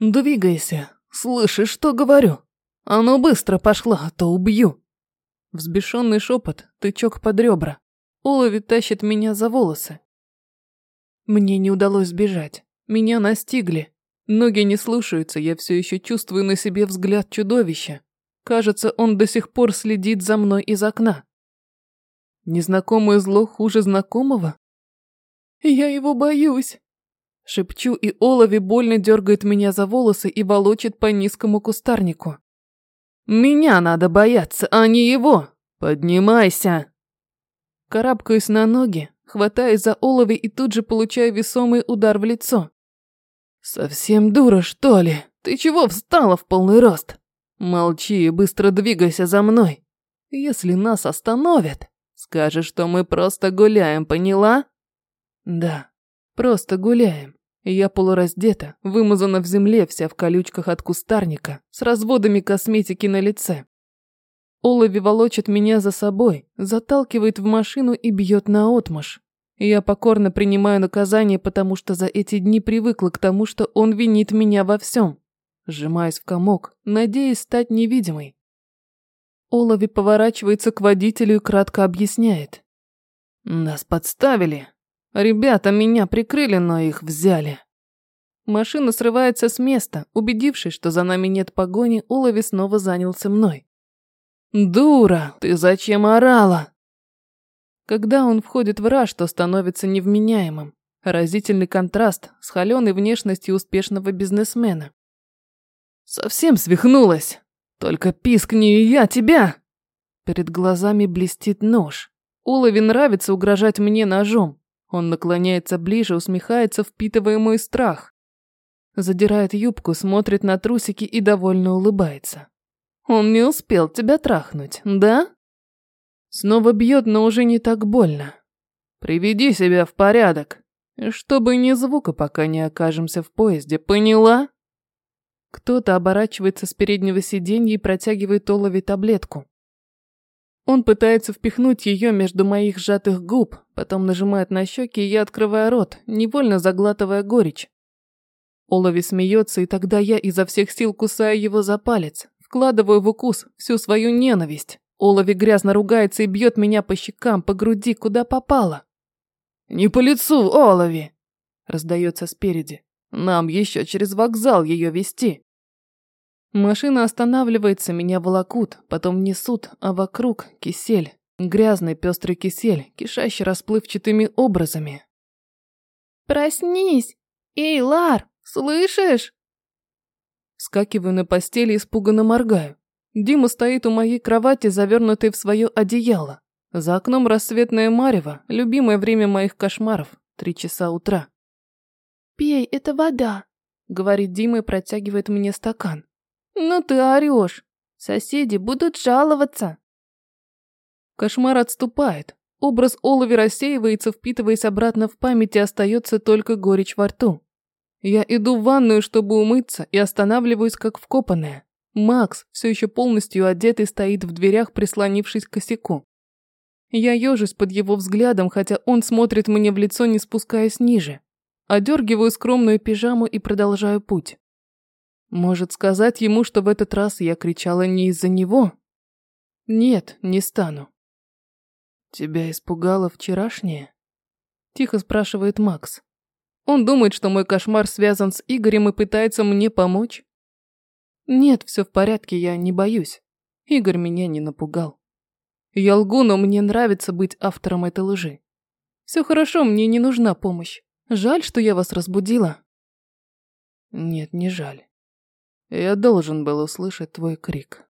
«Двигайся. Слышишь, что говорю? А быстро пошла, а то убью!» Взбешенный шепот, тычок под ребра. Олови тащит меня за волосы. Мне не удалось сбежать. Меня настигли. Ноги не слушаются, я все еще чувствую на себе взгляд чудовища. Кажется, он до сих пор следит за мной из окна. Незнакомое зло хуже знакомого? Я его боюсь. Шепчу, и Олови больно дергает меня за волосы и волочит по низкому кустарнику. Меня надо бояться, а не его. Поднимайся. Карабкаюсь на ноги, хватаюсь за Олови и тут же получаю весомый удар в лицо. Совсем дура, что ли? Ты чего встала в полный рост? Молчи и быстро двигайся за мной. Если нас остановят, скажешь, что мы просто гуляем, поняла? Да, просто гуляем. Я полураздета, вымазана в земле, вся в колючках от кустарника, с разводами косметики на лице. Олови волочит меня за собой, заталкивает в машину и бьет наотмашь. Я покорно принимаю наказание, потому что за эти дни привыкла к тому, что он винит меня во всем. Сжимаюсь в комок, надеясь стать невидимой. Олови поворачивается к водителю и кратко объясняет. Нас подставили, Ребята меня прикрыли, но их взяли. Машина срывается с места. Убедившись, что за нами нет погони, Улови снова занялся мной. «Дура, ты зачем орала?» Когда он входит в раж, то становится невменяемым. Разительный контраст с холеной внешностью успешного бизнесмена. «Совсем свихнулась! Только пискни, и я тебя!» Перед глазами блестит нож. Улови нравится угрожать мне ножом. Он наклоняется ближе, усмехается, впитывая мой страх. Задирает юбку, смотрит на трусики и довольно улыбается. Он не успел тебя трахнуть, да? Снова бьет, но уже не так больно. Приведи себя в порядок. Чтобы ни звука, пока не окажемся в поезде, поняла? Кто-то оборачивается с переднего сиденья и протягивает Олове таблетку. Он пытается впихнуть ее между моих сжатых губ, потом нажимает на щеки, и я открываю рот, невольно заглатывая горечь. Олови смеется, и тогда я изо всех сил кусаю его за палец, вкладываю в укус всю свою ненависть. Олови грязно ругается и бьет меня по щекам, по груди, куда попало. «Не по лицу, Олови!» раздается спереди. «Нам еще через вокзал ее вести. Машина останавливается, меня волокут, потом несут, а вокруг кисель. Грязный пестрый кисель, кишащий расплывчатыми образами. «Проснись! Эй, Лар, слышишь?» Скакиваю на постели, испуганно моргаю. Дима стоит у моей кровати, завернутый в свое одеяло. За окном рассветное марево, любимое время моих кошмаров, три часа утра. «Пей, это вода», — говорит Дима и протягивает мне стакан. «Ну ты орешь! Соседи будут жаловаться!» Кошмар отступает. Образ Олови рассеивается, впитываясь обратно в память, и остается только горечь во рту. Я иду в ванную, чтобы умыться, и останавливаюсь как вкопанная. Макс, все еще полностью одетый, стоит в дверях, прислонившись к косяку. Я ежусь под его взглядом, хотя он смотрит мне в лицо, не спускаясь ниже. Одергиваю скромную пижаму и продолжаю путь. Может сказать ему, что в этот раз я кричала не из-за него? Нет, не стану. Тебя испугало вчерашнее? Тихо спрашивает Макс. Он думает, что мой кошмар связан с Игорем и пытается мне помочь? Нет, все в порядке, я не боюсь. Игорь меня не напугал. Я лгу, но мне нравится быть автором этой лжи. Все хорошо, мне не нужна помощь. Жаль, что я вас разбудила. Нет, не жаль. Я должен был услышать твой крик.